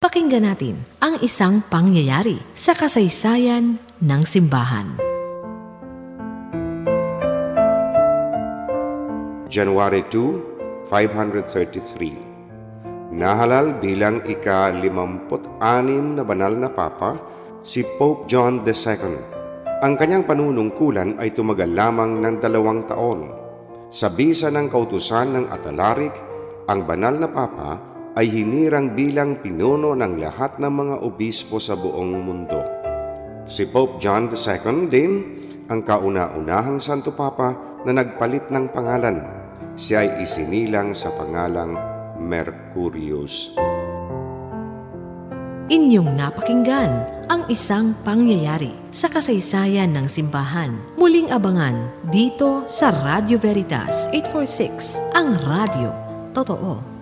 Pakinggan natin ang isang pangyayari sa kasaysayan ng simbahan. January 2, 533 Nahalal bilang ika-56 na banal na papa si Pope John II. Ang kanyang panunungkulan ay tumagal lamang ng dalawang taon. Sa bisa ng kautusan ng Atalarik, ang banal na papa ay hinirang bilang pinuno ng lahat ng mga obispo sa buong mundo. Si Pope John II din ang kauna-unahang Santo Papa na nagpalit ng pangalan. Siya ay isinilang sa pangalang Mercurius. Inyong napakinggan ang isang pangyayari sa kasaysayan ng simbahan. Muling abangan dito sa Radio Veritas 846, ang radio. Totoo.